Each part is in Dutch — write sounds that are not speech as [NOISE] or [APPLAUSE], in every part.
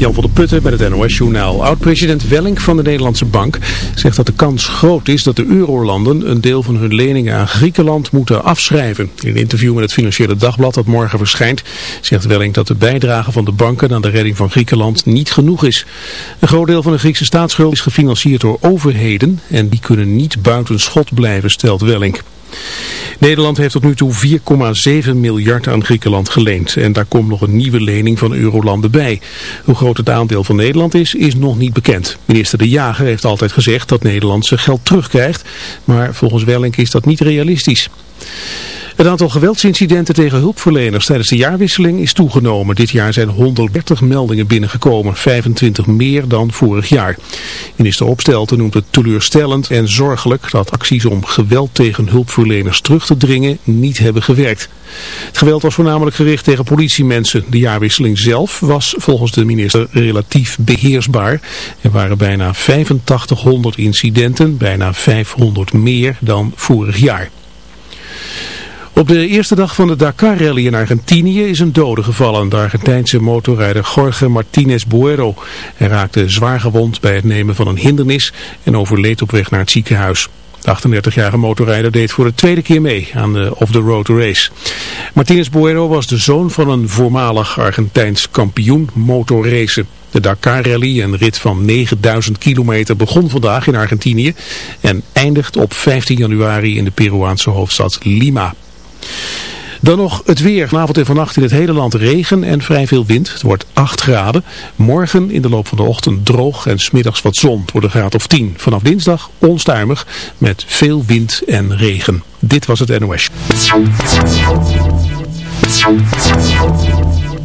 Jan van der Putten bij het NOS-journaal. Oud-president Welling van de Nederlandse Bank zegt dat de kans groot is dat de eurolanden een deel van hun leningen aan Griekenland moeten afschrijven. In een interview met het Financiële Dagblad dat morgen verschijnt, zegt Welling dat de bijdrage van de banken aan de redding van Griekenland niet genoeg is. Een groot deel van de Griekse staatsschuld is gefinancierd door overheden en die kunnen niet buiten schot blijven, stelt Welling. Nederland heeft tot nu toe 4,7 miljard aan Griekenland geleend. En daar komt nog een nieuwe lening van eurolanden bij. Hoe groot het aandeel van Nederland is, is nog niet bekend. Minister De Jager heeft altijd gezegd dat Nederland zijn geld terugkrijgt. Maar volgens Wellink is dat niet realistisch. Het aantal geweldsincidenten tegen hulpverleners tijdens de jaarwisseling is toegenomen. Dit jaar zijn 130 meldingen binnengekomen, 25 meer dan vorig jaar. Minister Opstelten noemt het teleurstellend en zorgelijk dat acties om geweld tegen hulpverleners terug te dringen niet hebben gewerkt. Het geweld was voornamelijk gericht tegen politiemensen. De jaarwisseling zelf was volgens de minister relatief beheersbaar. Er waren bijna 8500 incidenten, bijna 500 meer dan vorig jaar. Op de eerste dag van de Dakar-rally in Argentinië is een dode gevallen. De Argentijnse motorrijder Jorge Martinez Buero. Hij raakte zwaar gewond bij het nemen van een hindernis en overleed op weg naar het ziekenhuis. De 38-jarige motorrijder deed voor de tweede keer mee aan de off-the-road race. Martinez Buero was de zoon van een voormalig Argentijns kampioen motorracen. De Dakar-rally, een rit van 9000 kilometer, begon vandaag in Argentinië en eindigt op 15 januari in de Peruaanse hoofdstad Lima. Dan nog het weer. Vanavond en vannacht in het hele land regen en vrij veel wind. Het wordt 8 graden. Morgen in de loop van de ochtend droog en smiddags wat zon. Het wordt een graad of 10. Vanaf dinsdag onstuimig met veel wind en regen. Dit was het NOS.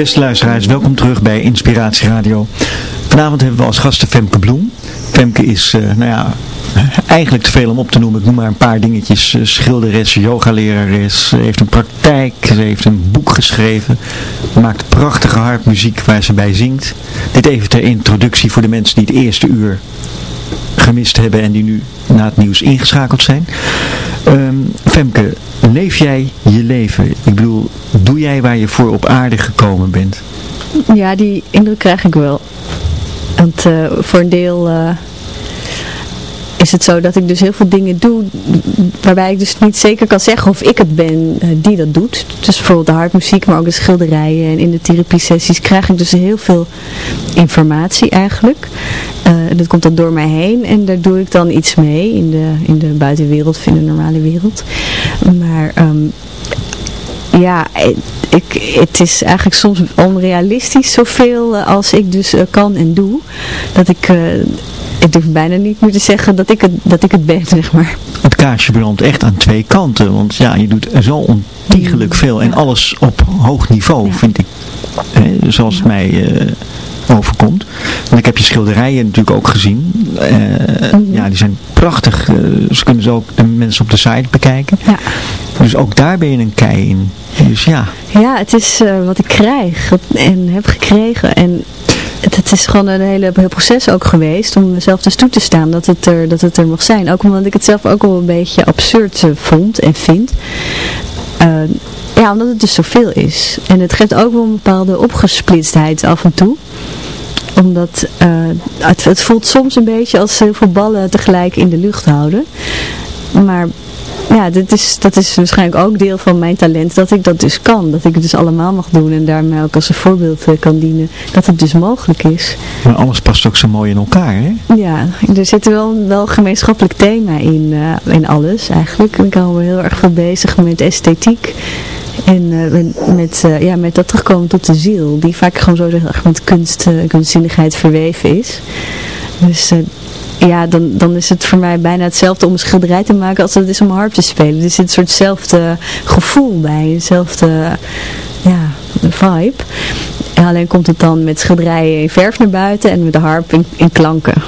Beste luisteraars, welkom terug bij Inspiratie Radio. Vanavond hebben we als gasten Femke Bloem. Femke is, uh, nou ja, [LAUGHS] eigenlijk te veel om op te noemen. Ik noem maar een paar dingetjes. Uh, schilderes, yogalerares, ze heeft een praktijk, ze heeft een boek geschreven. Maakt prachtige harpmuziek waar ze bij zingt. Dit even ter introductie voor de mensen die het eerste uur gemist hebben en die nu na het nieuws ingeschakeld zijn. Um, Femke, leef jij je leven? Ik bedoel, doe jij waar je voor op aarde gekomen bent? Ja, die indruk krijg ik wel. Want uh, voor een deel uh, is het zo dat ik dus heel veel dingen doe waarbij ik dus niet zeker kan zeggen of ik het ben uh, die dat doet. Dus bijvoorbeeld de hartmuziek, maar ook de schilderijen en in de therapiesessies krijg ik dus heel veel informatie eigenlijk. Uh, dat komt dan door mij heen en daar doe ik dan iets mee in de, in de buitenwereld in de normale wereld. Maar um, ja, ik, het is eigenlijk soms onrealistisch zoveel als ik dus uh, kan en doe. Dat ik, uh, ik durf bijna niet meer te zeggen dat ik het, dat ik het ben, zeg maar. Het kaarsje brandt echt aan twee kanten. Want ja, je doet zo ontiegelijk veel. En alles op hoog niveau, ja. vind ik. Eh, zoals het mij uh, overkomt. Want ik heb je schilderijen natuurlijk ook gezien. Uh, mm -hmm. Ja, die zijn prachtig. Uh, ze kunnen ze ook de mensen op de site bekijken. Ja. Dus ook daar ben je een kei in. Dus ja. Ja, het is uh, wat ik krijg en heb gekregen. En het, het, is gewoon een hele, heel proces ook geweest om mezelf dus toe te staan dat het, er, dat het er mag zijn. Ook omdat ik het zelf ook wel een beetje absurd vond en vind. Uh, ja, omdat het dus zoveel is. En het geeft ook wel een bepaalde opgesplitstheid af en toe omdat het, het, voelt soms een beetje als heel veel ballen tegelijk in de lucht houden. Maar ja, dit is, dat is waarschijnlijk ook deel van mijn talent, dat ik dat dus kan. Dat ik het dus allemaal mag doen en daarmee ook als een voorbeeld uh, kan dienen. Dat het dus mogelijk is. Maar alles past ook zo mooi in elkaar, hè? Ja, er zit wel wel gemeenschappelijk thema in, uh, in alles eigenlijk. Ik hou me heel erg veel bezig met esthetiek. En uh, met, uh, ja, met dat terugkomen tot de ziel, die vaak gewoon zo met kunst, kunstzinnigheid verweven is. Dus ja, dan, dan is het voor mij bijna hetzelfde om een schilderij te maken als het is om harp te spelen. Er zit een soortzelfde gevoel bij, eenzelfde ja, vibe. En alleen komt het dan met schilderijen in verf naar buiten en met de harp in, in klanken.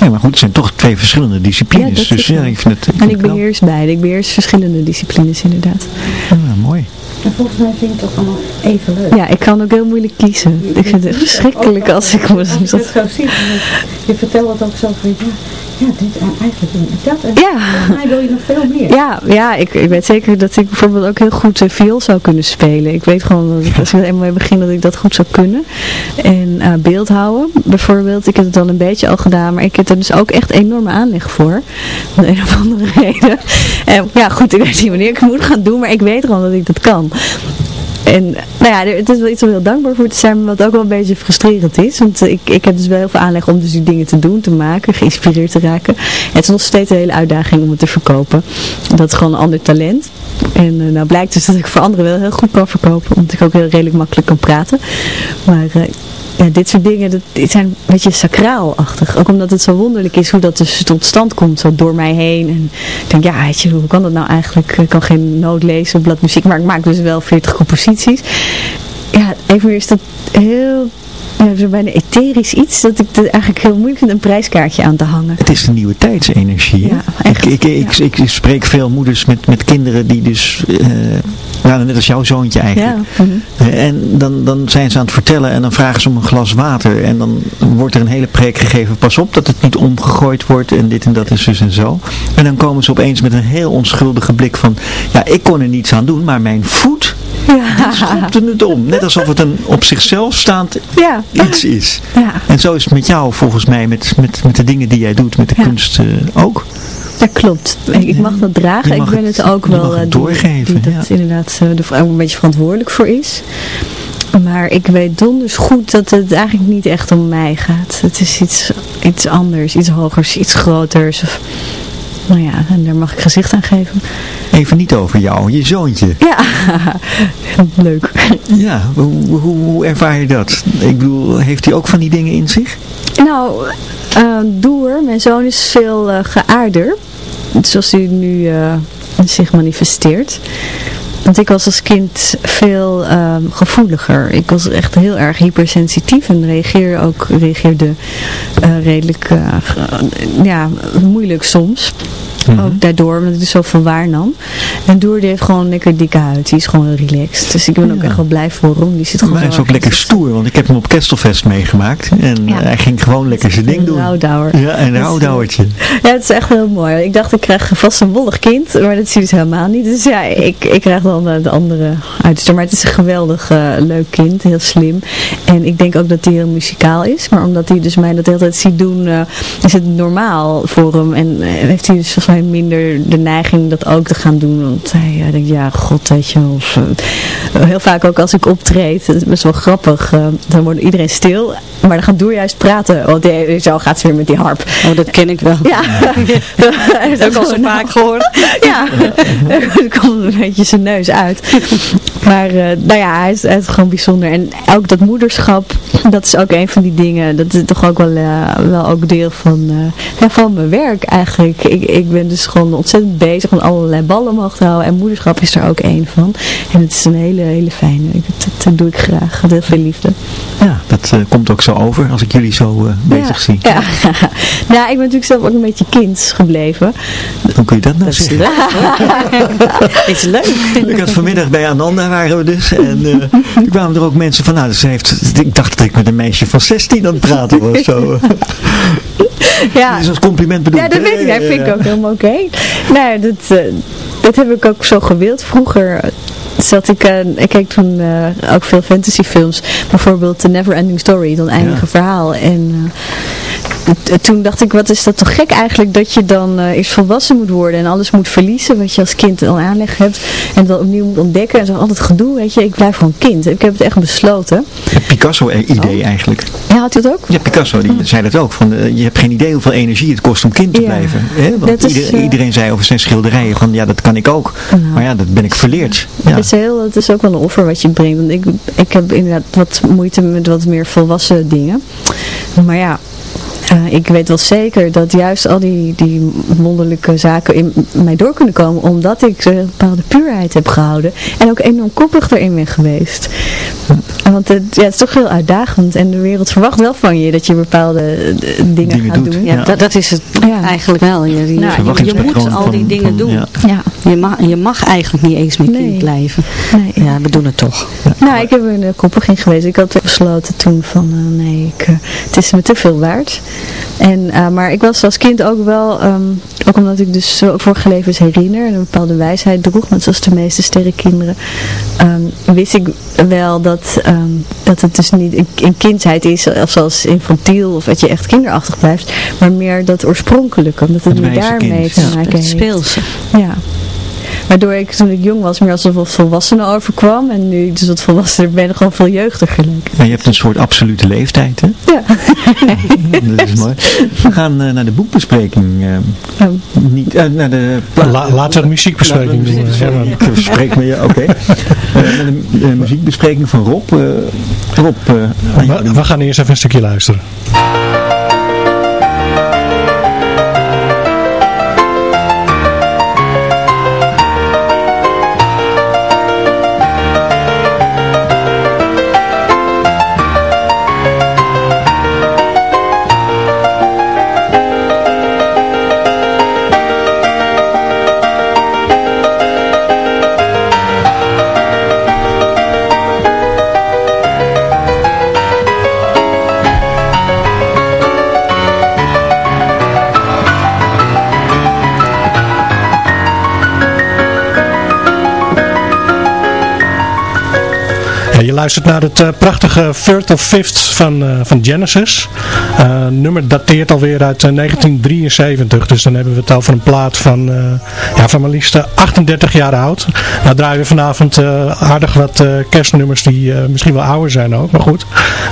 Ja, maar goed, het zijn toch twee verschillende disciplines. Ja, dus ja, ik vind het, ik en ik beheers beide. Ik beheers verschillende disciplines inderdaad. Ja, mooi. En volgens mij vind ik het toch allemaal even leuk. Ja, ik kan ook heel moeilijk kiezen. Ik vind het verschrikkelijk als ik moet... Als je het zo ziet, je vertelt het ook zo van, ja, ja, eigenlijk dat. En ja. mij wil je nog veel meer. Ja, ja ik, ik weet zeker dat ik bijvoorbeeld ook heel goed uh, viool zou kunnen spelen. Ik weet gewoon dat ik, als ik er eenmaal mee begin dat ik dat goed zou kunnen. En uh, beeld houden, bijvoorbeeld. Ik heb het dan een beetje al gedaan, maar ik heb er dus ook echt enorme aanleg voor. Om een of andere [LAUGHS] reden. En ja, goed, ik weet niet wanneer ik het moet gaan doen, maar ik weet gewoon dat ik dat kan. En nou ja, het is wel iets om heel dankbaar voor te zijn, maar wat ook wel een beetje frustrerend is. Want ik, ik heb dus wel heel veel aanleg om dus die dingen te doen, te maken, geïnspireerd te raken. Het is nog steeds een hele uitdaging om het te verkopen. Dat is gewoon een ander talent. En uh, nou blijkt dus dat ik voor anderen wel heel goed kan verkopen, omdat ik ook heel redelijk makkelijk kan praten. Maar uh, ja, dit soort dingen, dat, dit zijn een beetje sacraalachtig. Ook omdat het zo wonderlijk is hoe dat dus tot stand komt, zo door mij heen. En ik denk, ja, je, hoe kan dat nou eigenlijk? Ik kan geen noot lezen, bladmuziek, maar ik maak dus wel 40 composities. Ja, even is dat heel zo bijna etherisch iets dat ik het eigenlijk heel moeilijk vind een prijskaartje aan te hangen. Het is de nieuwe tijdsenergie. Ja, echt, ik, ik, ja. ik, ik, spreek veel moeders met, met kinderen die dus, uh, net als jouw zoontje eigenlijk. Ja. Mm -hmm. En dan, dan zijn ze aan het vertellen en dan vragen ze om een glas water. En dan wordt er een hele preek gegeven, pas op dat het niet omgegooid wordt en dit en dat en zus en zo. En dan komen ze opeens met een heel onschuldige blik van, ja ik kon er niets aan doen, maar mijn voet ja. die schopte het om. Net alsof het een op zichzelf staand ja. iets is. Ja. En zo is het met jou volgens mij, met, met, met de dingen die jij doet, met de kunst uh, ook. Dat klopt. Ik mag dat dragen. Ik ben het, het ook wel het doorgeven. Die, die dat inderdaad de vrouw een beetje verantwoordelijk voor is. Maar ik weet donders goed dat het eigenlijk niet echt om mij gaat. Het is iets, iets anders, iets hogers, iets groters. Of, nou ja, en daar mag ik gezicht aan geven. Even niet over jou, je zoontje. Ja, [LAUGHS] leuk. Ja, hoe, hoe, hoe, ervaar je dat? Ik bedoel, heeft hij ook van die dingen in zich? Nou, uh, Doer, mijn zoon is veel uh, geaarder. Zoals hij nu uh, zich manifesteert. Want ik was als kind veel ehm, gevoeliger. Ik was echt heel erg hypersensitief en reageerde ook reageerde eh, redelijk eh, ja, moeilijk soms. Mhm. Ook daardoor, omdat ik zoveel waarnam. En Doer die heeft gewoon een lekker dikke huid. Die is gewoon relaxed. Dus ik ben ook echt wel blij voor hem. Die zit gewoon Maar hij is ook lekker stoer, want ik heb hem op Kestelfest meegemaakt. En Ja. eh, hij ging gewoon lekker zijn ding Een doen. rouwdouwer. Ja, een Dus, rouwdouwertje. Ja, het is echt heel mooi. Ik dacht, ik krijg vast een wollig kind, maar dat zie je dus helemaal niet. Dus ja, ik, ik krijg dan eh, de andere uiterste. Maar het is een geweldig eh, leuk kind, heel slim. En ik denk ook dat hij heel muzikaal is. Maar omdat hij dus mij dat de hele tijd ziet doen, eh, is het normaal voor hem. En heeft hij dus volgens mij minder de neiging dat ook te gaan doen. Want hij denkt, ja, god, weet je. Of, eh, heel vaak ook als ik optreed, dat is best wel grappig. dan wordt iedereen stil. Maar dan gaat Doer juist praten. Want hij, zo gaat ze weer met die harp. Oh, dat ken ik wel. Ja, [LAUGHS] dat Ook al zo [LAUGHS] vaak gehoord. Ja, [LAUGHS] er komt een beetje zijn neus uit. [LAUGHS] Maar eh, nou ja, hij is, hij is gewoon bijzonder. En ook dat moederschap, dat is ook een van die dingen. Dat is toch ook wel, eh, wel ook deel van, eh, ja, van mijn werk eigenlijk. Ik, ik ben dus gewoon ontzettend bezig met allerlei ballen omhoog te houden. En moederschap is er ook één van. En het is een hele, hele fijne. Ik- Dat, dat doe ik graag. Met heel veel liefde. Ja, dat eh, komt ook zo over als ik jullie zo eh, bezig ja. zie. Ja. [LAUGHS] nou, ik ben natuurlijk zelf ook een beetje kind gebleven. Hoe kun je dat nou Dat is zeggen? leuk. [LAUGHS] is leuk. Ik had vanmiddag bij Ananda waren we dus en eh toen kwamen er ook mensen van, nou, ze heeft, ik dacht dat ik met een meisje van 16 aan het praten was. Zo. Ja. Dat is als compliment bedoeld. Ja, dat weet ik. Dat vind ik ook helemaal oké. Nou, dat, eh, dat heb ik ook zo gewild. Vroeger zat ik, eh, ik keek toen ook veel fantasyfilms. Bijvoorbeeld The Never Ending Story, het oneindige Ja. verhaal. En toen dacht ik, wat is dat toch gek eigenlijk dat je dan eh, eerst volwassen moet worden en alles moet verliezen wat je als kind al aanleg hebt. En dan opnieuw moet ontdekken en zo altijd gedoe, weet je. Ik blijf gewoon kind. Ik heb het echt besloten. Het Picasso-idee eigenlijk. Ja, had je het ook? Ja, Picasso die zei dat ook. Van, eh, je hebt geen idee hoeveel energie het kost om kind te Ja. blijven. Hè? Want Dat is, ieder- eh, iedereen zei over zijn schilderijen van ja, dat kan ik ook. Nou. Maar ja, dat ben ik verleerd. Ja. Het, is heel, het is ook wel een offer wat je brengt. Want ik, ik heb inderdaad wat moeite met wat meer volwassen dingen. Maar ja, eh, ik weet wel zeker dat juist al die, die wonderlijke zaken in mij door kunnen komen. Omdat ik een bepaalde puurheid heb gehouden. En ook enorm koppig erin ben geweest. Want het, ja, het is toch heel uitdagend. En de wereld verwacht wel van je dat je bepaalde eh, dingen, Dingen gaat doet, doen. Ja, Ja. dat, dat is het Ja. eigenlijk wel. Je, je, Nou, je- je, moet al die van- dingen van- doen. ja. Ja, Je, mag, je mag eigenlijk niet eens meer Nee. kind blijven. nee. Ja, we doen het toch. Nou, ik heb er koppig in geweest. Ik had besloten toen van, eh, nee, ik, eh, het is me te veel waard. En, eh, maar ik was als kind ook wel, ehm, ook omdat ik dus zo vorige levens herinner en een bepaalde wijsheid droeg, net zoals de meeste sterrenkinderen, ehm, wist ik wel dat, ehm, dat het dus niet een, een kindheid is, of zoals infantiel, of dat je echt kinderachtig blijft, maar meer dat oorspronkelijke, omdat het Het wijze daarmee kind. te Ja, maken Het heeft. speelse. Ja. Waardoor ik toen ik jong was meer als een wat volwassene overkwam. En nu ik dus wat volwassener ben, gewoon veel jeugdiger lijkt. Maar je hebt een soort absolute leeftijd, hè? Ja. [LAUGHS] dat is mooi. We gaan eh, naar de boekbespreking. eh, Ja. niet, eh, naar de pla- La, laten we een muziekbespreking doen. spreek met je, oké. Naar de, de muziekbespreking van Rob. eh, Rob, eh, de We, we gaan eerst even een stukje luisteren. Luistert naar het eh, prachtige Third of Fifth van, eh, van Genesis. Eh, nummer dateert alweer uit eh, 1973. Dus dan hebben we het over een plaat van, eh, ja, van maar liefst eh, 38 jaar oud. Nou draaien we vanavond eh, aardig wat eh, kerstnummers die eh, misschien wel ouder zijn ook. Maar goed,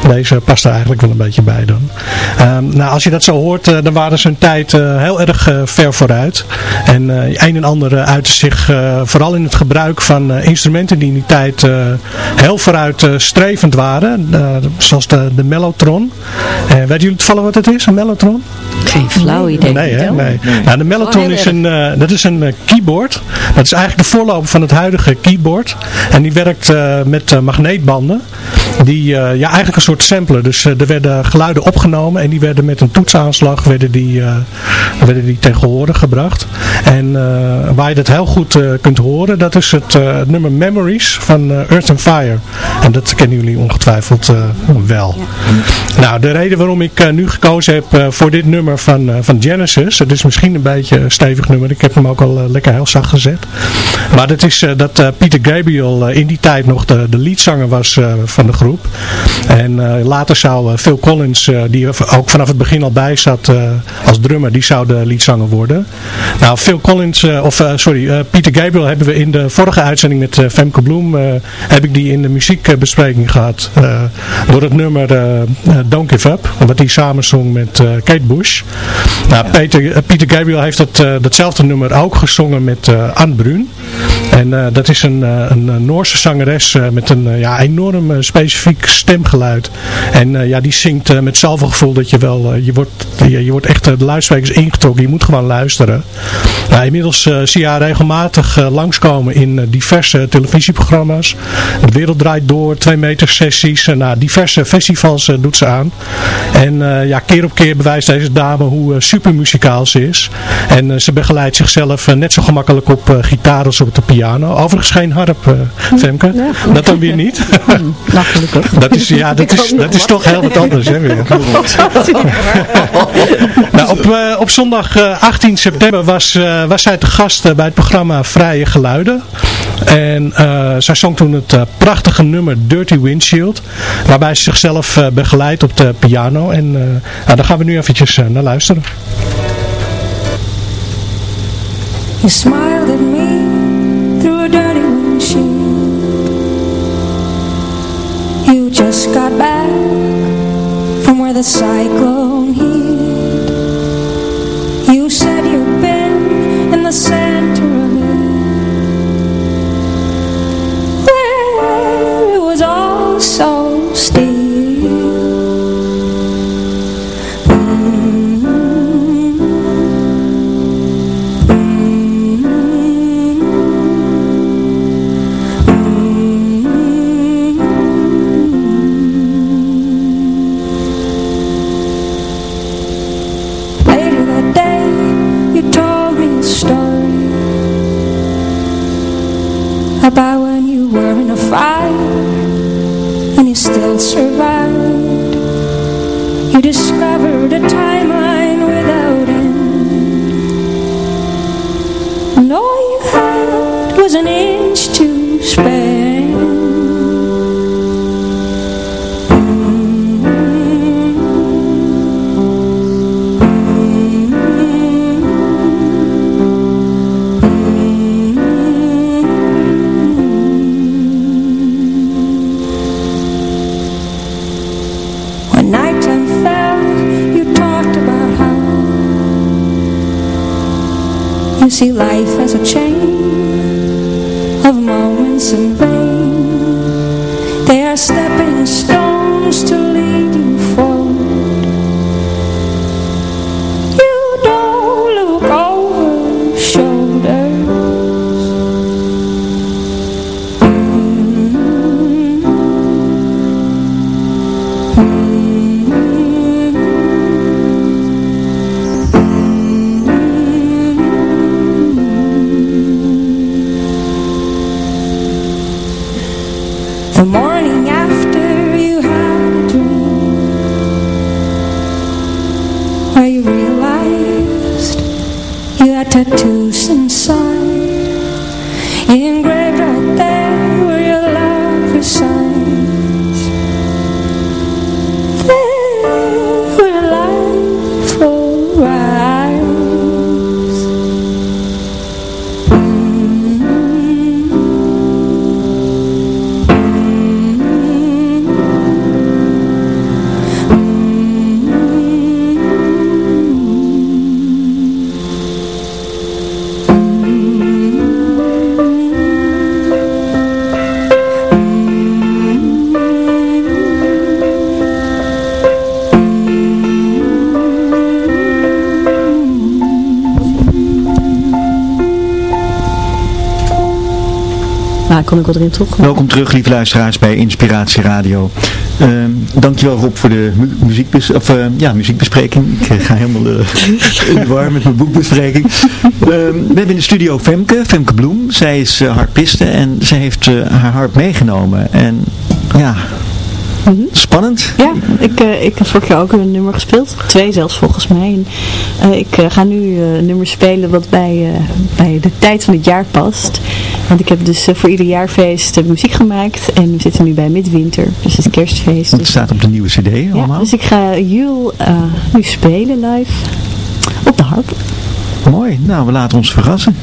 deze past er eigenlijk wel een beetje bij dan. Ehm, nou, als je dat zo hoort, eh, dan waren ze hun tijd eh, heel erg eh, ver vooruit. En eh, een en ander uh, uitte zich eh, vooral in het gebruik van eh, instrumenten die in die tijd eh, heel vooruit vooruitstrevend waren. eh, zoals de, de Mellotron. En jullie toevallig wat het is, een Mellotron? Geen flauw idee. Nee, hè? Nee. Nee. Nou, de Mellotron Oh, is een, eh, dat is een eh, keyboard. Dat is eigenlijk de voorloper van het huidige keyboard. En die werkt eh, met magneetbanden. Die, eh, ja, eigenlijk een soort sampler. Dus eh, er werden geluiden opgenomen en die werden met een toetsaanslag werden die, eh, werden die ten gehore gebracht. En waar je dat heel goed kunt horen, dat is het, het nummer Memories van Earth and Fire. En dat kennen jullie ongetwijfeld wel. Nou, de reden waarom ik nu gekozen heb voor dit nummer van, van Genesis, het is misschien een beetje een stevig nummer, ik heb hem ook al lekker heel zacht gezet. Maar dat is dat Peter Gabriel in die tijd nog de, de leadzanger was van de groep. En eh, later zou eh, Phil Collins, eh, die ook vanaf het begin al bij zat als drummer, die zou de leadzanger worden. Nou, Phil Collins, of sorry, Peter Gabriel hebben we in de vorige uitzending met Femke Bloem, heb ik die in de muziekbespreking gehad. eh, door het nummer Don't Give Up, wat hij samen zong met Kate Bush. Nou, Peter, Peter Gabriel heeft dat, datzelfde nummer ook gezongen met Anne Brun. En dat is een, een, Noorse zangeres met een ja, enorm eh, specifiek stemgeluid. En eh, ja, die zingt eh, met zoveel gevoel dat je wel, eh, je, wordt, je, je wordt echt de luidsprekers ingetrokken. Je moet gewoon luisteren. Nou, inmiddels zie je haar regelmatig langskomen in diverse televisieprogramma's. De wereld draait door, twee meter sessies. en nou, diverse festivals doet ze aan. En ja, keer op keer bewijst deze dame hoe eh, super muzikaal ze is. En ze begeleidt zichzelf net zo gemakkelijk op gitaar als op de piano. Overigens geen harp, eh, Femke. Dat dan weer niet. Nou, gelukkig. Dat is, ja, [LAUGHS] dat is, dat is toch heel wat anders, hè, [LAUGHS] weer. nou, op, eh, op zondag eh, 18 september was, eh, was zij te gast eh, bij het programma Vrije Geluiden. En eh, zij zong toen het eh, prachtige nummer Dirty Windshield. Waarbij ze zichzelf eh, begeleidt op de piano. En eh, nou, daar gaan we nu eventjes eh, naar luisteren. You smiled just got back from where the cyclone hit. You said you've been in the center of it. Where it was all so still. You life kon ik wel erin toch. Welkom terug, lieve luisteraars, bij Inspiratie Radio. Ehm, dankjewel Rob voor de mu muziekbes of, eh, ja, muziekbespreking. Ik eh, ga helemaal eh, in de war met mijn boekbespreking. Ehm, we hebben in de studio Femke, Femke Bloem. Zij is eh, harpiste en zij heeft haar harp meegenomen. En ja, spannend. Ja, ik, ik heb vorig jaar ook een nummer gespeeld. Twee zelfs volgens mij. En, ik ga nu een nummer spelen wat bij, bij de tijd van het jaar past. Want ik heb dus eh, voor ieder jaarfeest eh, muziek gemaakt. En we zitten nu bij midwinter. Dus het kerstfeest. Het Dus, staat op de nieuwe cd ja, allemaal. dus ik ga Jul eh, nu spelen live. Op de harp. Mooi, nou we laten ons verrassen.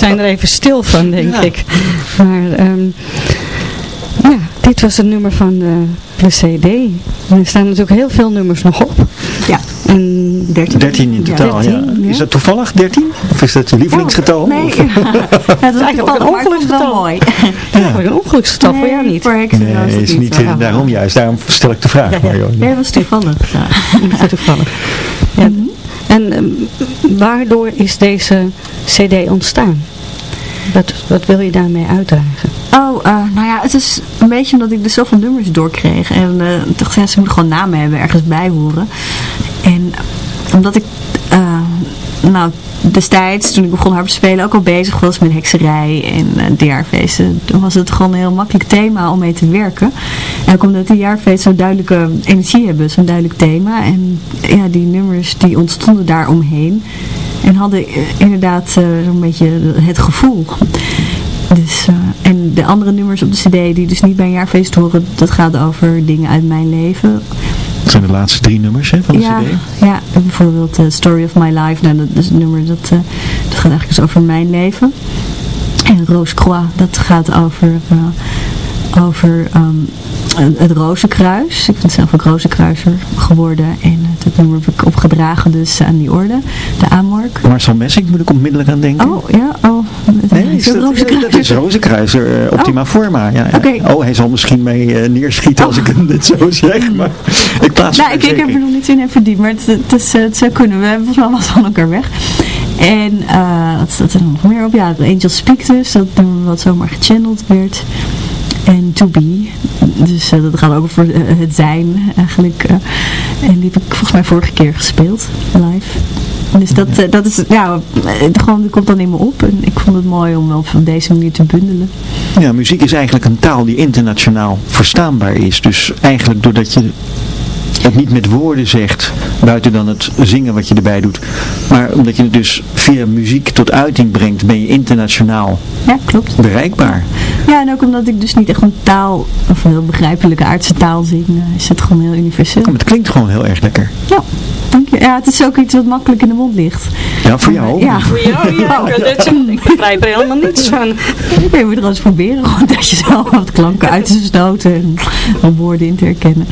We zijn er even stil van, denk ik. Maar ehm, ja, dit was het nummer van de, de CD. En er staan natuurlijk heel veel nummers nog op. Ja. En 13. 13 in totaal, ja. 13, ja. Is dat toevallig 13? Of is dat je lievelingsgetal? Nee, Of- [LAUGHS] ja. [LAUGHS] het is eigenlijk een ongeluksgetal. mooi. [LAUGHS] ja. een ongeluksgetal voor jou niet. Voor Nee, het is niet. niet eh, daarom juist. Daarom stel ik de vraag. maar joh. Nee, dat was toevallig. Ja. Ja, toevallig. En ehm, waardoor is deze cd ontstaan? Wat, wat wil je daarmee uitdragen? Oh, eh, nou ja, het is een beetje omdat ik dus zoveel nummers doorkreeg. En eh, ik dacht, ja, ze moeten gewoon namen hebben, ergens bij horen. En omdat ik, eh, nou, destijds, toen ik begon harp te spelen, ook al bezig was met hekserij en uh, de jaarfeesten, dan was het gewoon een heel makkelijk thema om mee te werken. En ook omdat de jaarfeesten zo'n duidelijke energie hebben, zo'n duidelijk thema. En ja, die nummers die ontstonden daar omheen. En hadden eh, inderdaad eh, zo'n beetje het gevoel. Dus, eh, en de andere nummers op de cd die dus niet bij een jaarfeest horen, dat gaat over dingen uit mijn leven. Dat zijn de laatste drie nummers hè, van de ja, cd. ja, bijvoorbeeld uh, Story of My Life, nou, dat is een nummer dat, uh, dat gaat eigenlijk dus over mijn leven. En Rose Croix, dat gaat over, uh, over um, het Rozenkruis. Ik ben zelf ook Rozenkruiser geworden en dat nummer heb ik opgedragen dus aan die orde, de Amork. Marcel Messing moet ik onmiddellijk aan denken. Oh, ja, oh. Nee, is dat, dat is Rozenkruiser, Optima oh. Forma. Ja, ja. Okay. Oh, hij zal misschien mee uh, neerschieten oh. als ik hem dit zo [LAUGHS] zeg, maar ik plaats nou, ik, ik heb er nog niet in even verdiept, maar het, het, is, het zou kunnen. We hebben volgens mij wat van elkaar weg. En uh, wat staat er nog meer op? Ja, Angel Speak dus, dat nummer wat zomaar gechanneld werd. En To Be, dus uh, dat gaat ook over uh, het zijn eigenlijk. Uh, en die heb ik volgens mij vorige keer gespeeld, live. Dus dat, eh, dat is, ja, eh, gewoon, dat komt dan in me op. En ik vond het mooi om wel op deze manier te bundelen. Ja, muziek is eigenlijk een taal die internationaal verstaanbaar is. Dus eigenlijk doordat je het niet met woorden zegt, buiten dan het zingen wat je erbij doet. Maar omdat je het dus via muziek tot uiting brengt, ben je internationaal Ja, klopt. bereikbaar. Ja, en ook omdat ik dus niet echt een taal, of een heel begrijpelijke aardse taal zing, eh, is het gewoon heel universeel. Maar het klinkt gewoon heel erg lekker. Ja, dank je. Ja, het is ook iets wat makkelijk in de mond ligt. Ja, voor jou. Ja, Voor jou, ja. [LAUGHS] Net zeggen, ik begrijp er helemaal niets van. je moet er eens proberen, gewoon dat je zelf wat klanken uit te stoten en om woorden in te herkennen.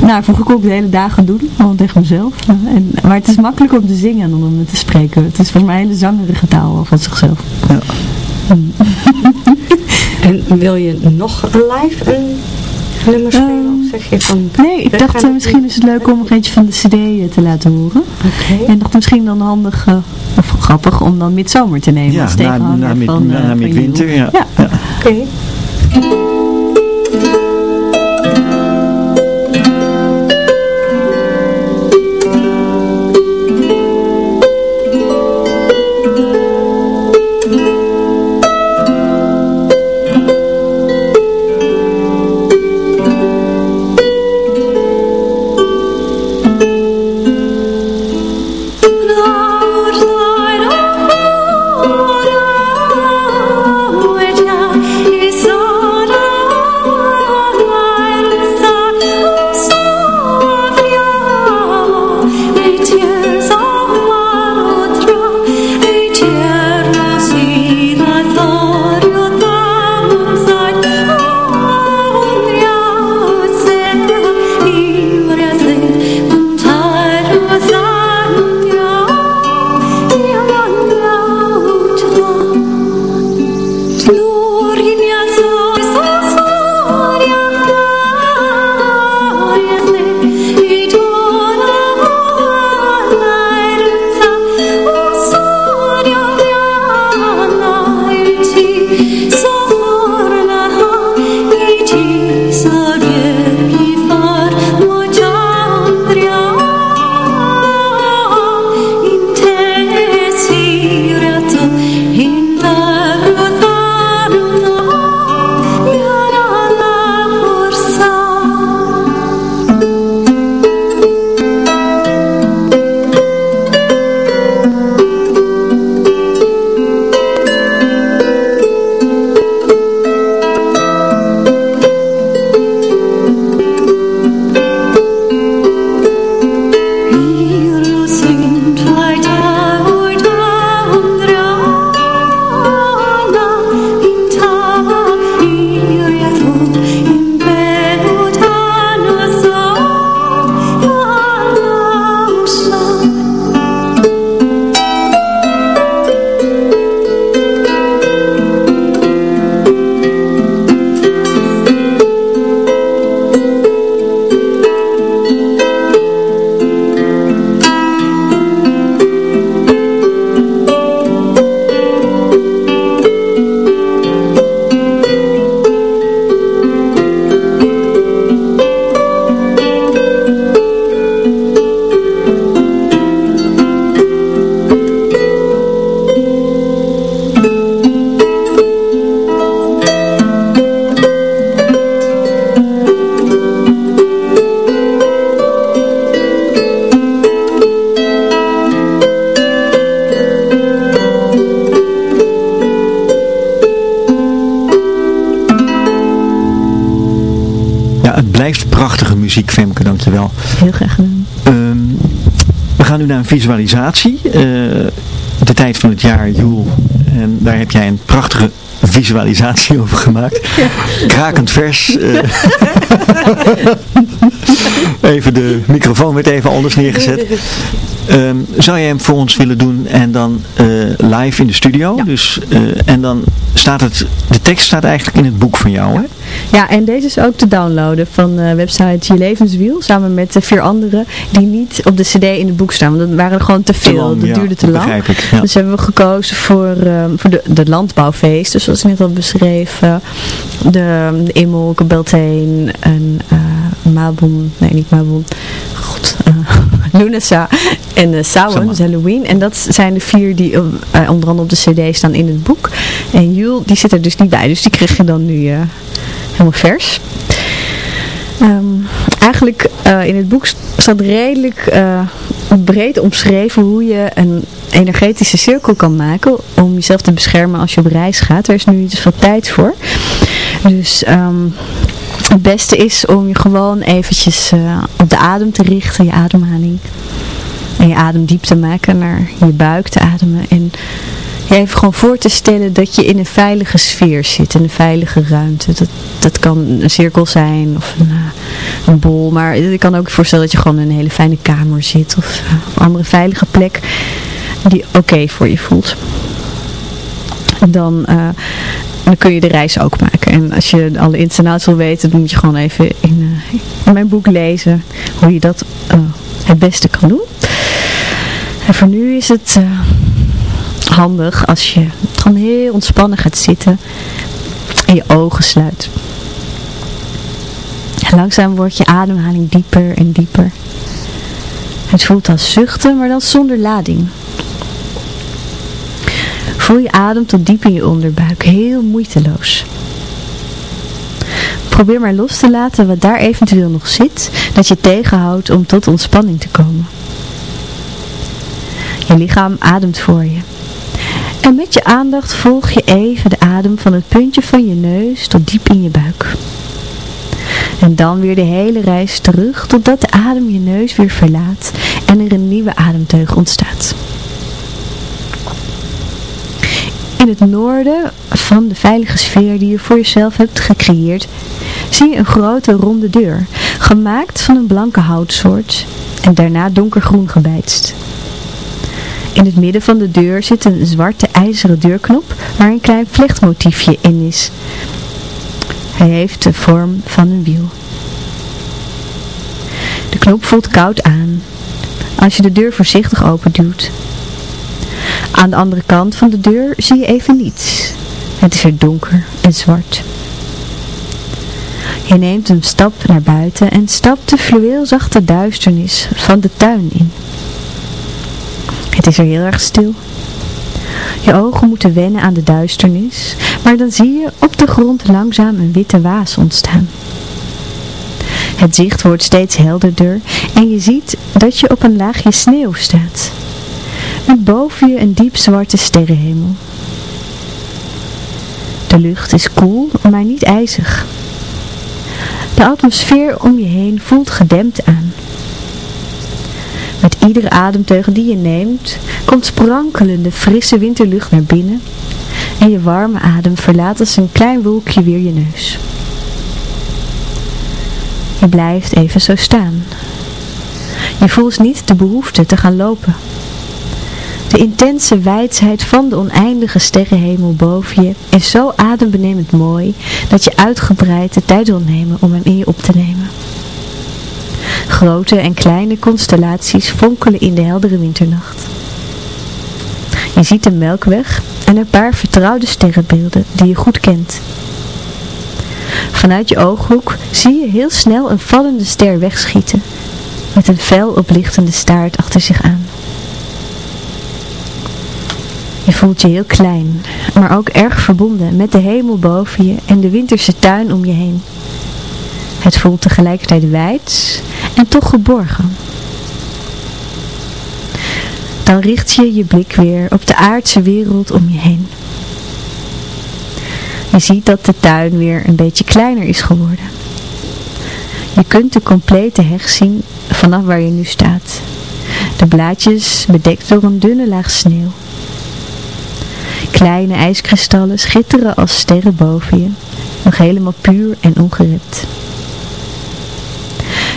Nou, vroeger kon ik de hele dagen doen, gewoon tegen mezelf. En, maar het is makkelijker om te zingen dan om het te spreken. Het is volgens mij een hele zangerige taal van zichzelf. Ja. [LAUGHS] En wil je nog live een nummer spelen? Of zeg je van... Nee, ik dacht misschien is het leuk om nog eentje van de cd eh, te laten horen. Oké. En nog misschien dan handig, eh, of grappig, om dan midzomer te nemen Ja, als na, na, mid- van, na, eh, na van midwinter. Ja. Ja. Ja. Oké. Muziek, Femke, dankjewel. Heel graag gedaan. Ehm, we gaan nu naar een visualisatie. Eh, de tijd van het jaar, Joel. En daar heb jij een prachtige visualisatie [LAUGHS] over gemaakt. Krakend vers. eh. [LAUGHS] even de microfoon werd even anders neergezet. Ehm, zou jij hem voor ons willen doen en dan eh, live in de studio? Ja. Dus, en dan staat het, de tekst staat eigenlijk in het boek van jou, hè? Ja, en deze is ook te downloaden van de website Je Levenswiel, samen met de vier anderen die niet op de cd in het boek staan, want dat waren er gewoon te veel, lang, dat ja, duurde te lang. ik, ja. Dus hebben we gekozen voor, ehm, voor de, de landbouwfeesten, zoals ik net al beschreef, eh, de, de Immel, Belteen en eh Mabon, nee niet Mabon, god, eh, [LAUGHS] Lunasa en uh, Samhain, dus Halloween. En dat zijn de vier die uh, onder andere op de cd staan in het boek. En Jule, die zit er dus niet bij, dus die krijg je dan nu uh, helemaal vers. Um, eigenlijk uh, in het boek staat redelijk uh, breed omschreven hoe je een energetische cirkel kan maken om jezelf te beschermen als je op reis gaat. Er is nu niet zoveel tijd voor. Dus um, het beste is om je gewoon eventjes uh, op de adem te richten, je ademhaling. En je adem diep te maken naar je buik te ademen. En je even gewoon voor te stellen dat je in een veilige sfeer zit, in een veilige ruimte. Dat, dat kan een cirkel zijn of een, uh, een bol, maar je kan ook voorstellen dat je gewoon in een hele fijne kamer zit of uh, een andere veilige plek die oké voor je voelt. Dan, uh, dan kun je de reis ook maken. En als je alle ins wil weten, dan moet je gewoon even in, in mijn boek lezen hoe je dat het beste kan doen. En voor nu is het handig als je gewoon heel ontspannen gaat zitten en je ogen sluit. Langzaam wordt je ademhaling dieper en dieper. Het voelt als zuchten, maar dan zonder lading. Voel je adem tot diep in je onderbuik, heel moeiteloos. Probeer maar los te laten wat daar eventueel nog zit, dat je tegenhoudt om tot ontspanning te komen. Je lichaam ademt voor je. En met je aandacht volg je even de adem van het puntje van je neus tot diep in je buik. En dan weer de hele reis terug totdat de adem je neus weer verlaat en er een nieuwe ademteug ontstaat. In het noorden van de veilige sfeer die je voor jezelf hebt gecreëerd, zie je een grote ronde deur, gemaakt van een blanke houtsoort en daarna donkergroen gebijtst. In het midden van de deur zit een zwarte ijzeren deurknop waar een klein vlechtmotiefje in is. Hij heeft de vorm van een wiel. De knop voelt koud aan als je de deur voorzichtig openduwt. Aan de andere kant van de deur zie je even niets. Het is er donker en zwart. Je neemt een stap naar buiten en stapt de fluweelzachte duisternis van de tuin in. Het is er heel erg stil. Je ogen moeten wennen aan de duisternis, maar dan zie je op de grond langzaam een witte waas ontstaan. Het zicht wordt steeds helderder en je ziet dat je op een laagje sneeuw staat. Met boven je een diep zwarte sterrenhemel. De lucht is koel, maar niet ijzig. De atmosfeer om je heen voelt gedempt aan. Met iedere ademteug die je neemt, komt sprankelende frisse winterlucht naar binnen en je warme adem verlaat als een klein wolkje weer je neus. Je blijft even zo staan. Je voelt niet de behoefte te gaan lopen. De intense wijsheid van de oneindige sterrenhemel boven je is zo adembenemend mooi dat je uitgebreid de tijd wil nemen om hem in je op te nemen. Grote en kleine constellaties fonkelen in de heldere winternacht. Je ziet de melkweg en een paar vertrouwde sterrenbeelden die je goed kent. Vanuit je ooghoek zie je heel snel een vallende ster wegschieten, met een fel oplichtende staart achter zich aan. Je voelt je heel klein, maar ook erg verbonden met de hemel boven je en de winterse tuin om je heen. Het voelt tegelijkertijd wijd en toch geborgen. Dan richt je je blik weer op de aardse wereld om je heen. Je ziet dat de tuin weer een beetje kleiner is geworden. Je kunt de complete heg zien vanaf waar je nu staat. De blaadjes bedekt door een dunne laag sneeuw. Kleine ijskristallen schitteren als sterren boven je, nog helemaal puur en ongerept.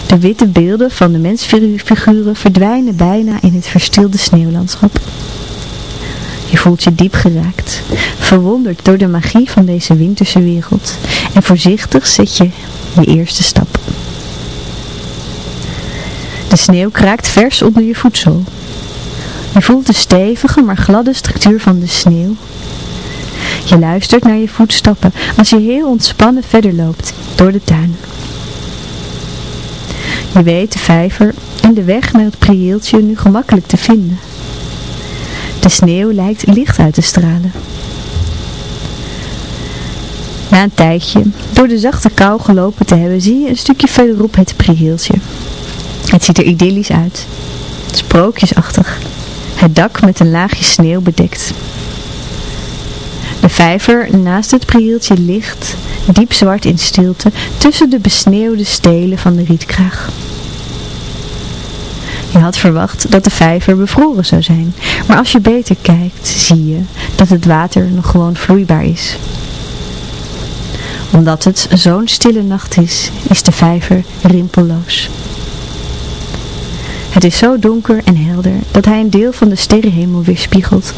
De witte beelden van de mensfiguren verdwijnen bijna in het verstilde sneeuwlandschap. Je voelt je diep geraakt, verwonderd door de magie van deze winterse wereld en voorzichtig zet je je eerste stap. De sneeuw kraakt vers onder je voedsel. Je voelt de stevige maar gladde structuur van de sneeuw. Je luistert naar je voetstappen als je heel ontspannen verder loopt door de tuin. Je weet, de vijver en de weg naar het prieeltje nu gemakkelijk te vinden. De sneeuw lijkt licht uit te stralen. Na een tijdje, door de zachte kou gelopen te hebben, zie je een stukje verderop het prieeltje. Het ziet er idyllisch uit. Sprookjesachtig. Het dak met een laagje sneeuw bedekt. De vijver naast het prieeltje ligt, diep zwart in stilte, tussen de besneeuwde stelen van de rietkraag. Je had verwacht dat de vijver bevroren zou zijn, maar als je beter kijkt, zie je dat het water nog gewoon vloeibaar is. Omdat het zo'n stille nacht is, is de vijver rimpelloos. Het is zo donker en helder dat hij een deel van de sterrenhemel weerspiegelt.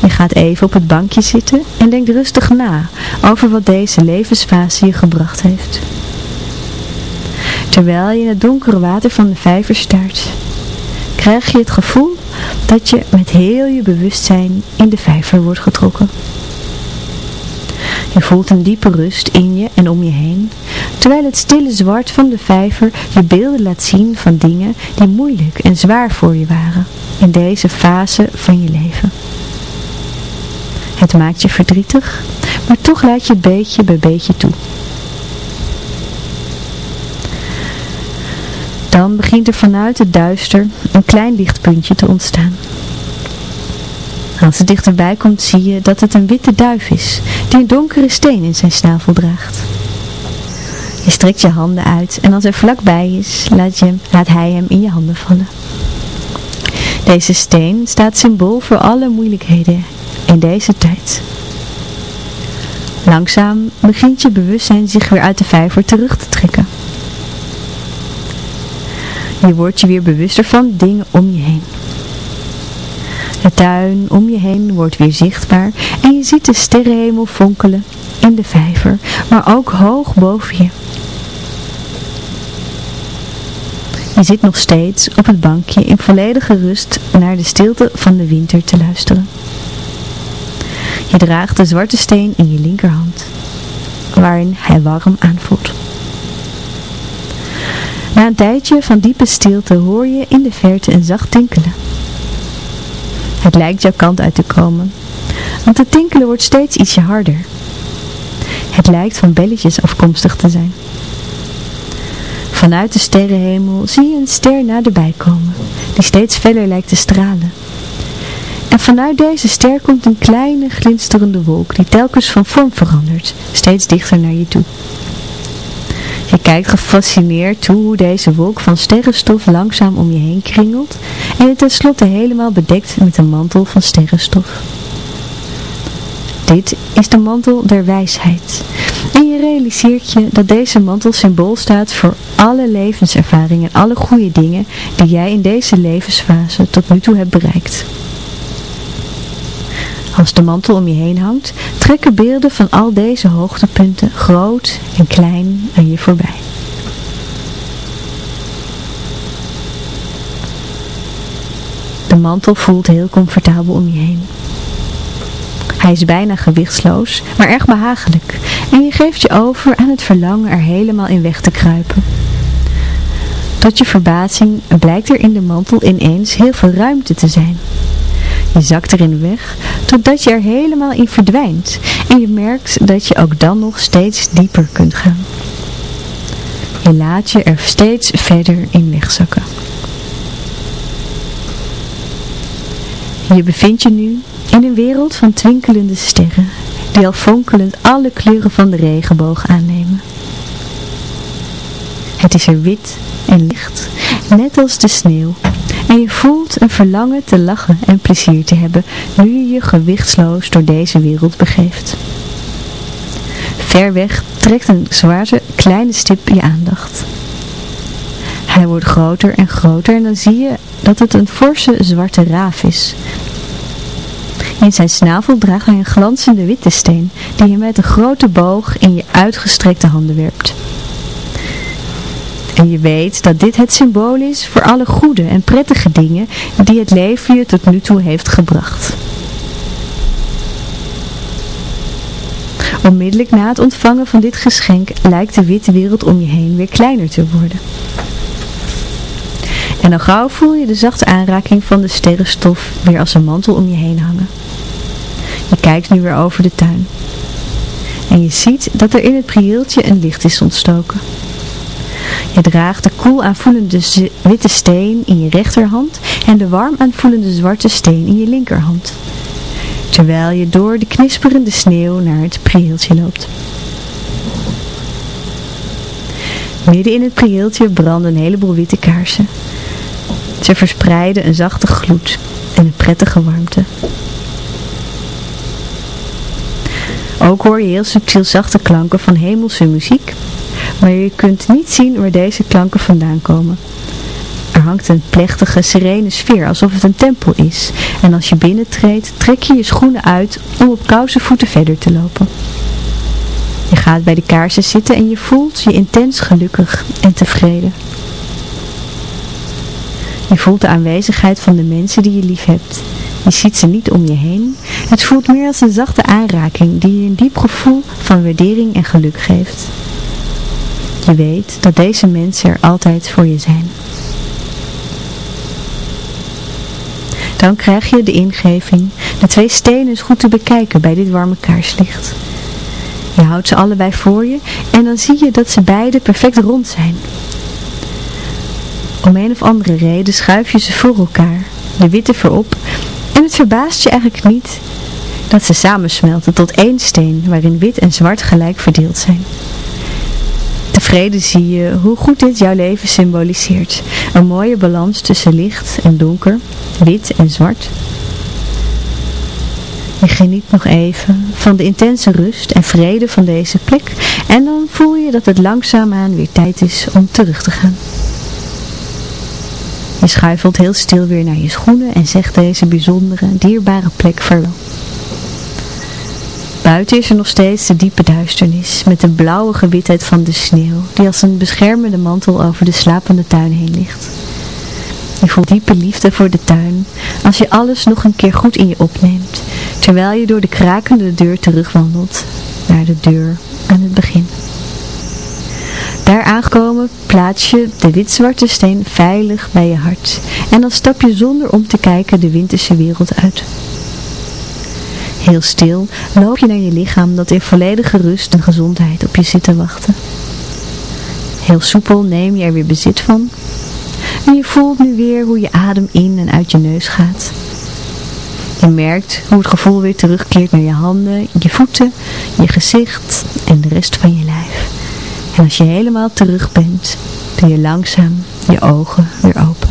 Je gaat even op het bankje zitten en denkt rustig na over wat deze levensfase je gebracht heeft. Terwijl je in het donkere water van de vijver staart, krijg je het gevoel dat je met heel je bewustzijn in de vijver wordt getrokken. Je voelt een diepe rust in je en om je heen, terwijl het stille zwart van de vijver je beelden laat zien van dingen die moeilijk en zwaar voor je waren in deze fase van je leven. Het maakt je verdrietig, maar toch laat je beetje bij beetje toe. Dan begint er vanuit het duister een klein lichtpuntje te ontstaan. Als het dichterbij komt zie je dat het een witte duif is, die een donkere steen in zijn snavel draagt. Je strekt je handen uit en als hij vlakbij is, laat, je laat hij hem in je handen vallen. Deze steen staat symbool voor alle moeilijkheden in deze tijd. Langzaam begint je bewustzijn zich weer uit de vijver terug te trekken. Je wordt je weer bewuster van dingen om je heen. De tuin om je heen wordt weer zichtbaar en je ziet de sterrenhemel fonkelen in de vijver, maar ook hoog boven je. Je zit nog steeds op het bankje in volledige rust naar de stilte van de winter te luisteren. Je draagt de zwarte steen in je linkerhand, waarin hij warm aanvoelt. Na een tijdje van diepe stilte hoor je in de verte een zacht tinkelen. Het lijkt jouw kant uit te komen, want het tinkelen wordt steeds ietsje harder. Het lijkt van belletjes afkomstig te zijn. Vanuit de sterrenhemel zie je een ster naderbij komen, die steeds feller lijkt te stralen. En vanuit deze ster komt een kleine glinsterende wolk die telkens van vorm verandert, steeds dichter naar je toe. Je kijkt gefascineerd toe hoe deze wolk van sterrenstof langzaam om je heen kringelt en je tenslotte helemaal bedekt met een mantel van sterrenstof. Dit is de mantel der wijsheid. En je realiseert je dat deze mantel symbool staat voor alle levenservaringen en alle goede dingen die jij in deze levensfase tot nu toe hebt bereikt. Als de mantel om je heen hangt, trekken beelden van al deze hoogtepunten, groot en klein, aan je voorbij. De mantel voelt heel comfortabel om je heen. Hij is bijna gewichtsloos, maar erg behagelijk en je geeft je over aan het verlangen er helemaal in weg te kruipen. Tot je verbazing blijkt er in de mantel ineens heel veel ruimte te zijn. Je zakt erin weg, totdat je er helemaal in verdwijnt en je merkt dat je ook dan nog steeds dieper kunt gaan. Je laat je er steeds verder in wegzakken. Je bevindt je nu in een wereld van twinkelende sterren, die al fonkelend alle kleuren van de regenboog aannemen. Het is er wit en licht, net als de sneeuw, en je voelt een verlangen te lachen en plezier te hebben, nu je je gewichtsloos door deze wereld begeeft. Ver weg trekt een zwarte kleine stip je aandacht. Hij wordt groter en groter en dan zie je dat het een forse zwarte raaf is. In zijn snavel draagt hij een glanzende witte steen, die je met een grote boog in je uitgestrekte handen werpt. En je weet dat dit het symbool is voor alle goede en prettige dingen die het leven je tot nu toe heeft gebracht. Onmiddellijk na het ontvangen van dit geschenk lijkt de witte wereld om je heen weer kleiner te worden. En al gauw voel je de zachte aanraking van de sterrenstof weer als een mantel om je heen hangen. Je kijkt nu weer over de tuin. En je ziet dat er in het prieeltje een licht is ontstoken. Je draagt de koel aanvoelende witte steen in je rechterhand en de warm aanvoelende zwarte steen in je linkerhand. Terwijl je door de knisperende sneeuw naar het prieeltje loopt. Midden in het prieeltje branden een heleboel witte kaarsen. Ze verspreiden een zachte gloed en een prettige warmte. Ook hoor je heel subtiel zachte klanken van hemelse muziek, maar je kunt niet zien waar deze klanken vandaan komen. Er hangt een plechtige, serene sfeer, alsof het een tempel is. En als je binnentreedt, trek je je schoenen uit om op koude voeten verder te lopen. Je gaat bij de kaarsen zitten en je voelt je intens gelukkig en tevreden. Je voelt de aanwezigheid van de mensen die je lief hebt. Je ziet ze niet om je heen. Het voelt meer als een zachte aanraking die je een diep gevoel van waardering en geluk geeft. Je weet dat deze mensen er altijd voor je zijn. Dan krijg je de ingeving de twee stenen goed te bekijken bij dit warme kaarslicht. Je houdt ze allebei voor je en dan zie je dat ze beide perfect rond zijn. Om een of andere reden schuif je ze voor elkaar, de witte voorop, en het verbaast je eigenlijk niet dat ze samensmelten tot één steen waarin wit en zwart gelijk verdeeld zijn. Tevreden zie je hoe goed dit jouw leven symboliseert. Een mooie balans tussen licht en donker, wit en zwart. Je geniet nog even van de intense rust en vrede van deze plek en dan voel je dat het langzaamaan weer tijd is om terug te gaan. Je schuifelt heel stil weer naar je schoenen en zegt deze bijzondere, dierbare plek vaarwel. Buiten is er nog steeds de diepe duisternis, met de blauwe witheid van de sneeuw, die als een beschermende mantel over de slapende tuin heen ligt. Je voelt diepe liefde voor de tuin, als je alles nog een keer goed in je opneemt, terwijl je door de krakende deur terugwandelt, naar de deur aan het begin. Daar aangekomen plaats je de wit-zwarte steen veilig bij je hart en dan stap je zonder om te kijken de winterse wereld uit. Heel stil loop je naar je lichaam dat in volledige rust en gezondheid op je zit te wachten. Heel soepel neem je er weer bezit van. En je voelt nu weer hoe je adem in en uit je neus gaat. Je merkt hoe het gevoel weer terugkeert naar je handen, je voeten, je gezicht en de rest van je lijf. En als je helemaal terug bent, doe je langzaam je ogen weer open.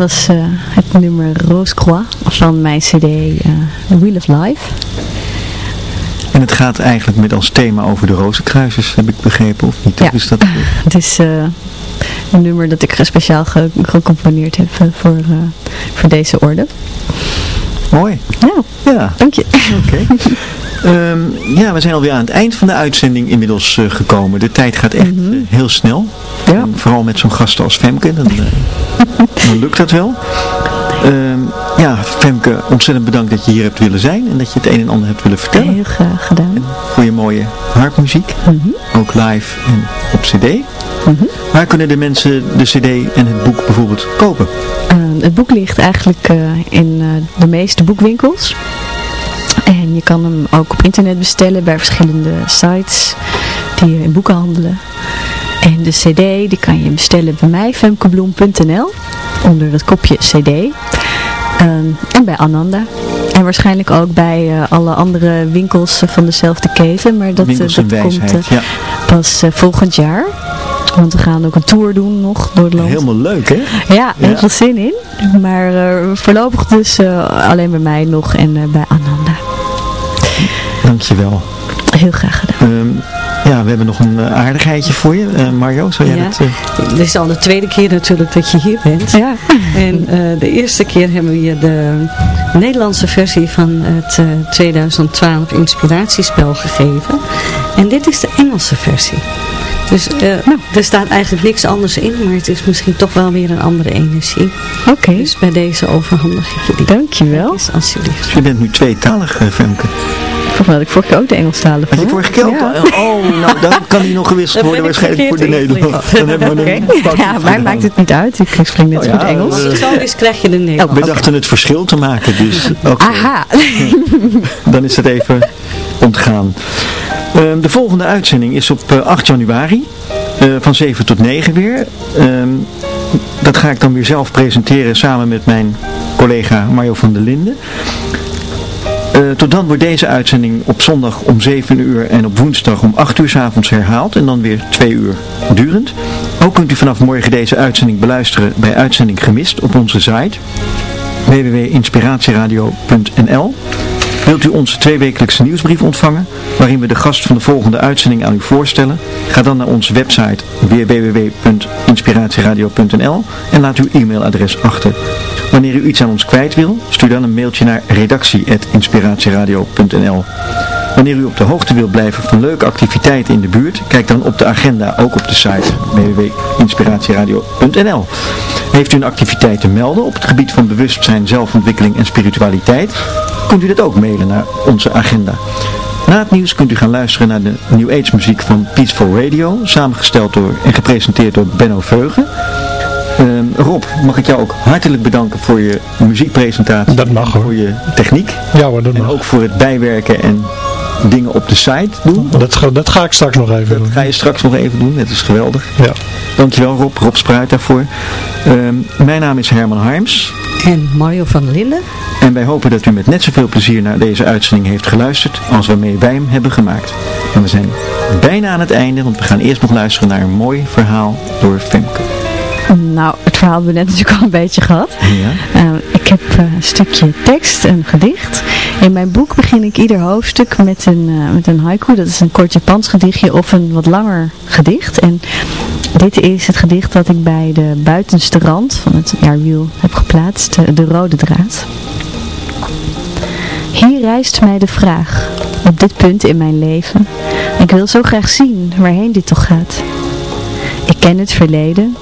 Was eh, het nummer Rose Croix van mijn cd eh, The Wheel of Life. En het gaat eigenlijk met als thema over de rozenkruisers, heb ik begrepen, of niet? Ja. Dat... [LAUGHS] Het is eh, een nummer dat ik speciaal ge gecomponeerd heb eh, voor, eh, voor deze orde. Mooi. Ja, Ja, dank je. oké. Ehm, ja, we zijn alweer aan het eind van de uitzending inmiddels eh, gekomen. De tijd gaat echt Mhm. eh, heel snel. Ja. En vooral met zo'n gast als Femke, dan, eh, [LAUGHS] dan lukt dat wel. Ehm, ja, Femke, ontzettend bedankt dat je hier hebt willen zijn en dat je het een en ander hebt willen vertellen. Heel graag gedaan. Voor je mooie harpmuziek, Mhm. ook live en op cd. Mhm. Waar kunnen de mensen de cd en het boek bijvoorbeeld kopen? Eh, het boek ligt eigenlijk eh, in eh, de meeste boekwinkels. En je kan hem ook op internet bestellen bij verschillende sites die in boeken handelen. En de cd die kan je bestellen bij mij, femkebloem.nl, onder het kopje cd. Ehm, en bij Ananda. En waarschijnlijk ook bij eh, alle andere winkels eh, van dezelfde keten. Maar dat, eh, dat komt wijsheid, ja. pas volgend jaar. Want we gaan ook een tour doen nog door het land. Helemaal leuk, hè? Ja, heel Ja. veel zin in. Maar voorlopig dus alleen bij mij nog en bij Ananda. Dankjewel. Heel graag gedaan. Ehm, ja, we hebben nog een eh, aardigheidje voor je. Eh, Mario, zou jij Ja. dat... eh, Dit is al de tweede keer natuurlijk dat je hier bent. Ja. En de eerste keer hebben we je de Nederlandse versie van het eh, 2012 inspiratiespel gegeven. En dit is de Engelse versie. Dus eh, er staat eigenlijk niks anders in, maar het is misschien toch wel weer een andere energie. Oké, Dus bij deze overhandig ik je die. dankjewel. Eens, alsjeblieft. Dus je bent nu tweetalig, Femke. Volgens mij had ik vorige keer ook de Engelstalige Had je voor. vorige keer ook Ja. Oh, nou, [LAUGHS] dan kan die nog gewisseld worden waarschijnlijk voor de verkeerd Nederland. ingelicht. Dan hebben we [LAUGHS] een Ja, mij maakt het niet uit. Ik spring net Oh ja, goed Engels. Als het zo is, krijg je de Nederland. We dachten het verschil te maken, dus oké, Aha. [LAUGHS] dan is het even ontgaan. Ehm, de volgende uitzending is op eh, 8 januari, eh, van 7 tot 9 weer. Ehm, dat ga ik dan weer zelf presenteren samen met mijn collega Mario van der Linden. Eh, tot dan wordt deze uitzending op zondag om 7 uur en op woensdag om 8 uur s avonds herhaald en dan weer 2 uur durend. Ook kunt u vanaf morgen deze uitzending beluisteren bij Uitzending Gemist op onze site www.inspiratieradio.nl Wilt u onze tweewekelijkse nieuwsbrief ontvangen, waarin we de gast van de volgende uitzending aan u voorstellen? Ga dan naar onze website www.inspiratieradio.nl en laat uw e-mailadres achter. Wanneer u iets aan ons kwijt wil, stuur dan een mailtje naar redactie.inspiratieradio.nl Wanneer u op de hoogte wilt blijven van leuke activiteiten in de buurt, kijk dan op de agenda, ook op de site www.inspiratieradio.nl Heeft u een activiteit te melden op het gebied van bewustzijn, zelfontwikkeling en spiritualiteit, kunt u dat ook mailen naar onze agenda. Na het nieuws kunt u gaan luisteren naar de New Age muziek van Peaceful Radio, samengesteld door en gepresenteerd door Benno Veugen. Ehm, Rob, mag ik jou ook hartelijk bedanken voor je muziekpresentatie. Dat mag, hoor. Voor je techniek. Ja hoor, dat En mag. ook voor het bijwerken en dingen op de site doen. Dat, ga- dat ga ik straks nog even Dat doen. ga je straks nog even doen, dat is geweldig. Ja. Dankjewel Rob, Rob Spruit daarvoor. Ehm, mijn naam is Herman Harms. En Mario van der Linden. En wij hopen dat u met net zoveel plezier naar deze uitzending heeft geluisterd als waarmee wij hem hebben gemaakt. En we zijn bijna aan het einde, want we gaan eerst nog luisteren naar een mooi verhaal door Femke. Nou, het verhaal hebben we net natuurlijk al een beetje gehad. Ja? Eh, ik heb eh, een stukje tekst, een gedicht. In mijn boek begin ik ieder hoofdstuk met een, eh, met een haiku. Dat is een kort Japans gedichtje of een wat langer gedicht. En dit is het gedicht dat ik bij de buitenste rand van het jaarwiel heb geplaatst. De, de rode draad. Hier rijst mij de vraag, op dit punt in mijn leven. Ik wil zo graag zien waarheen dit toch gaat. Ik ken het verleden,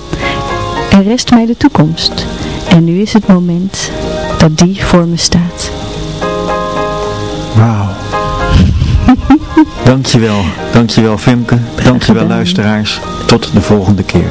er rest mij de toekomst. En nu is het moment dat die voor me staat. Wauw. Dankjewel. Dankjewel Femke. Dankjewel luisteraars. Tot de volgende keer.